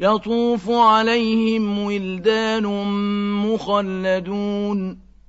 يطوف عليهم ولدان مخلدون